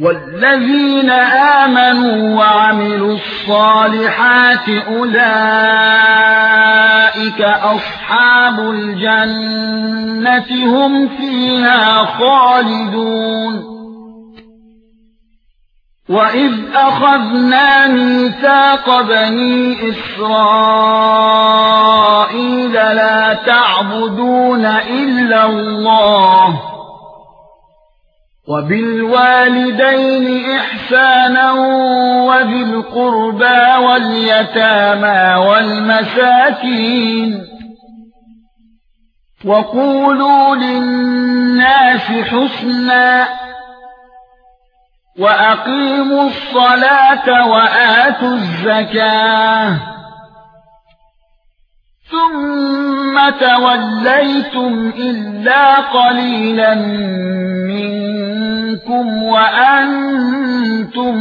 وَالَّذِينَ آمَنُوا وَعَمِلُوا الصَّالِحَاتِ أُولَئِكَ أَصْحَابُ الْجَنَّةِ هُمْ فِيهَا خَالِدُونَ. وَإِذْ أَخَذْنَا مِيثَاقَ بَنِي إِسْرَائِيلَ لَا تَعْبُدُونَ إِلَّا اللَّهَ. وَبِالْوَالِدَيْنِ إِحْسَانًا وَذِي الْقُرْبَى وَالْيَتَامَى وَالْمَسَاكِينِ. وَقُولُوا لِلنَّاسِ حُسْنًا وَأَقِيمُوا الصَّلَاةَ وَآتُوا الزَّكَاةَ. ثُمَّ تَوَلَّيْتُمْ إِلَّا قَلِيلًا مِنْكُمْ وَأَنْتُمْ